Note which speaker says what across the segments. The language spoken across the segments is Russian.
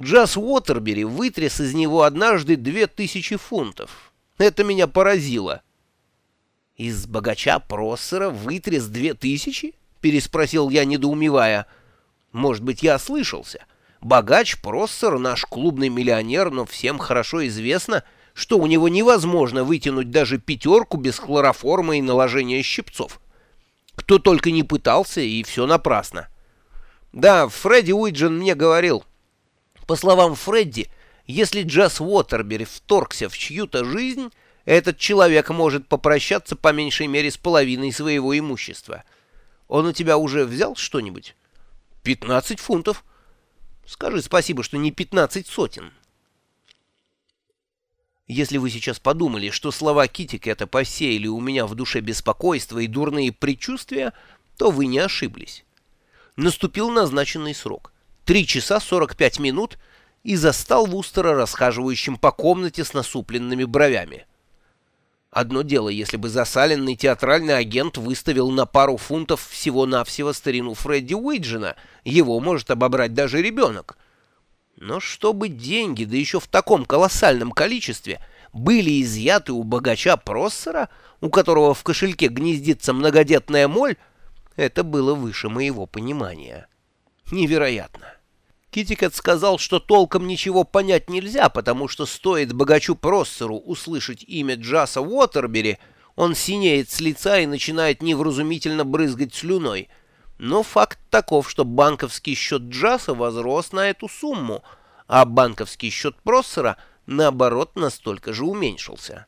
Speaker 1: Джаз Уотербери вытряс из него однажды две тысячи фунтов. Это меня поразило. «Из богача Проссера вытряс две тысячи?» — переспросил я, недоумевая. «Может быть, я ослышался. Богач Проссер — наш клубный миллионер, но всем хорошо известно, что у него невозможно вытянуть даже пятерку без хлороформа и наложения щипцов. Кто только не пытался, и все напрасно. Да, Фредди Уиджин мне говорил. По словам Фредди, если Джаз Уотербери вторгся в чью-то жизнь, этот человек может попрощаться по меньшей мере с половиной своего имущества. Он у тебя уже взял что-нибудь? Пятнадцать фунтов. Скажи спасибо, что не пятнадцать сотен. Если вы сейчас подумали, что слова Китикета посеяли у меня в душе беспокойство и дурные предчувствия, то вы не ошиблись. Наступил назначенный срок — три часа сорок пять минут — и застал Вустера расхаживающим по комнате с насупленными бровями. Одно дело, если бы засаленный театральный агент выставил на пару фунтов всего-навсего старину Фредди Уиджина, его может обобрать даже ребенок — но чтобы деньги, да еще в таком колоссальном количестве, были изъяты у богача Проссера, у которого в кошельке гнездится многодетная моль, это было выше моего понимания. Невероятно. Китикет сказал, что толком ничего понять нельзя, потому что стоит богачу Проссеру услышать имя Джаса Уотербери, он синеет с лица и начинает невразумительно брызгать слюной — но факт таков, что банковский счет Джаса возрос на эту сумму, а банковский счет Проссера, наоборот, настолько же уменьшился.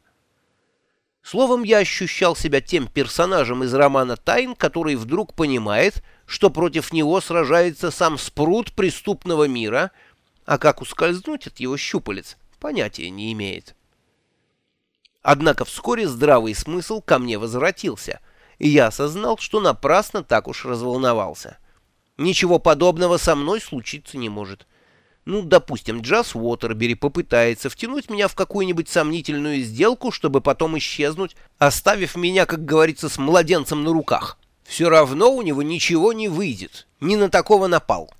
Speaker 1: Словом, я ощущал себя тем персонажем из романа «Тайн», который вдруг понимает, что против него сражается сам спрут преступного мира, а как ускользнуть от его щупалец, понятия не имеет. Однако вскоре здравый смысл ко мне возвратился — и я осознал, что напрасно так уж разволновался. Ничего подобного со мной случиться не может. Ну, допустим, Джаз Уотербери попытается втянуть меня в какую-нибудь сомнительную сделку, чтобы потом исчезнуть, оставив меня, как говорится, с младенцем на руках. Все равно у него ничего не выйдет. Не на такого напал.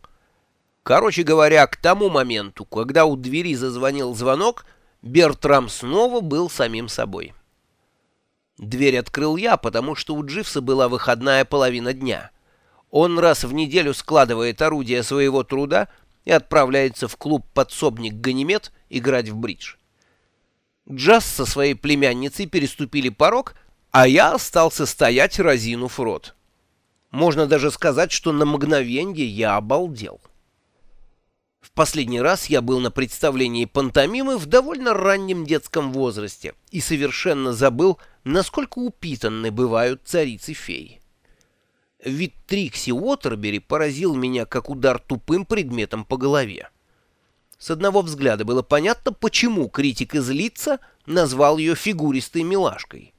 Speaker 1: Короче говоря, к тому моменту, когда у двери зазвонил звонок, Бертрам снова был самим собой. Дверь открыл я, потому что у Дживса была выходная половина дня. Он раз в неделю складывает орудие своего труда и отправляется в клуб «Подсобник Ганимед» играть в бридж. Джаз со своей племянницей переступили порог, а я остался стоять, разинув рот. Можно даже сказать, что на мгновенье я обалдел. В последний раз я был на представлении пантомимы в довольно раннем детском возрасте и совершенно забыл, насколько упитанны бывают царицы-феи. Вид Трикси Уотербери поразил меня, как удар тупым предметом по голове. С одного взгляда было понятно, почему критик из лица назвал ее фигуристой милашкой.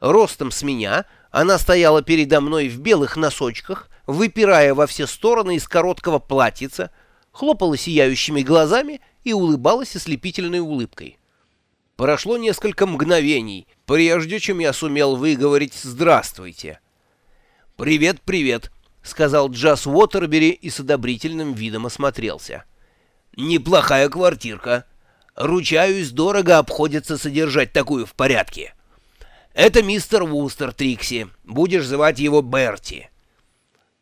Speaker 1: Ростом с меня она стояла передо мной в белых носочках, выпирая во все стороны из короткого платьица, хлопала сияющими глазами и улыбалась ослепительной улыбкой. Прошло несколько мгновений, прежде чем я сумел выговорить «здравствуйте». «Привет, привет», — сказал Джаз Уотербери и с одобрительным видом осмотрелся. «Неплохая квартирка. Ручаюсь, дорого обходится содержать такую в порядке. Это мистер Вустер, Трикси. Будешь звать его Берти».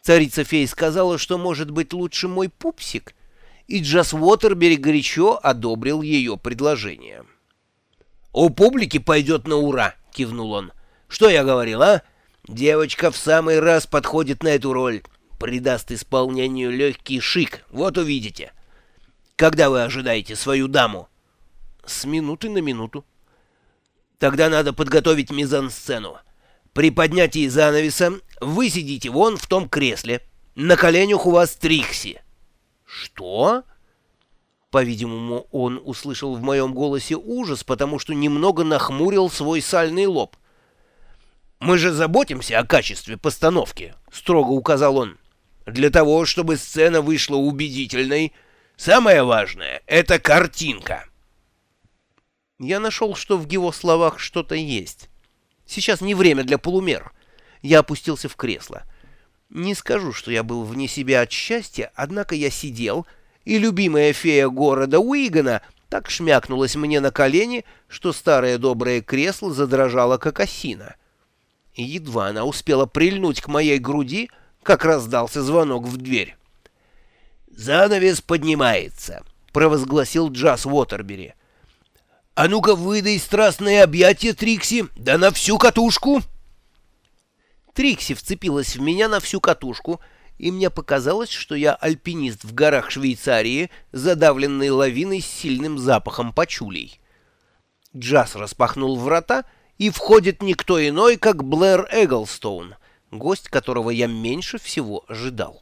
Speaker 1: Царица фей сказала, что может быть лучше мой пупсик, и Джаз Уотербери горячо одобрил ее предложение. «У публики пойдет на ура!» — кивнул он. «Что я говорил, а? Девочка в самый раз подходит на эту роль. Придаст исполнению легкий шик, вот увидите. Когда вы ожидаете свою даму?» «С минуты на минуту». «Тогда надо подготовить мизансцену. При поднятии занавеса вы сидите вон в том кресле. На коленях у вас Трикси». «Что?» По-видимому, он услышал в моем голосе ужас, потому что немного нахмурил свой сальный лоб. «Мы же заботимся о качестве постановки», — строго указал он. «Для того, чтобы сцена вышла убедительной, самое важное — это картинка». Я нашел, что в его словах что-то есть. Сейчас не время для полумер. Я опустился в кресло. Не скажу, что я был вне себя от счастья, однако я сидел и любимая фея города Уигана так шмякнулась мне на колени, что старое доброе кресло задрожало как осина. И едва она успела прильнуть к моей груди, как раздался звонок в дверь. «Занавес поднимается», — провозгласил Джаз Уотербери. «А ну-ка выдай страстное объятие, Трикси, да на всю катушку!» Трикси вцепилась в меня на всю катушку, и мне показалось, что я альпинист в горах Швейцарии, задавленный лавиной с сильным запахом пачулей. Джаз распахнул врата, и входит никто иной, как Блэр Эглстоун, гость которого я меньше всего ожидал.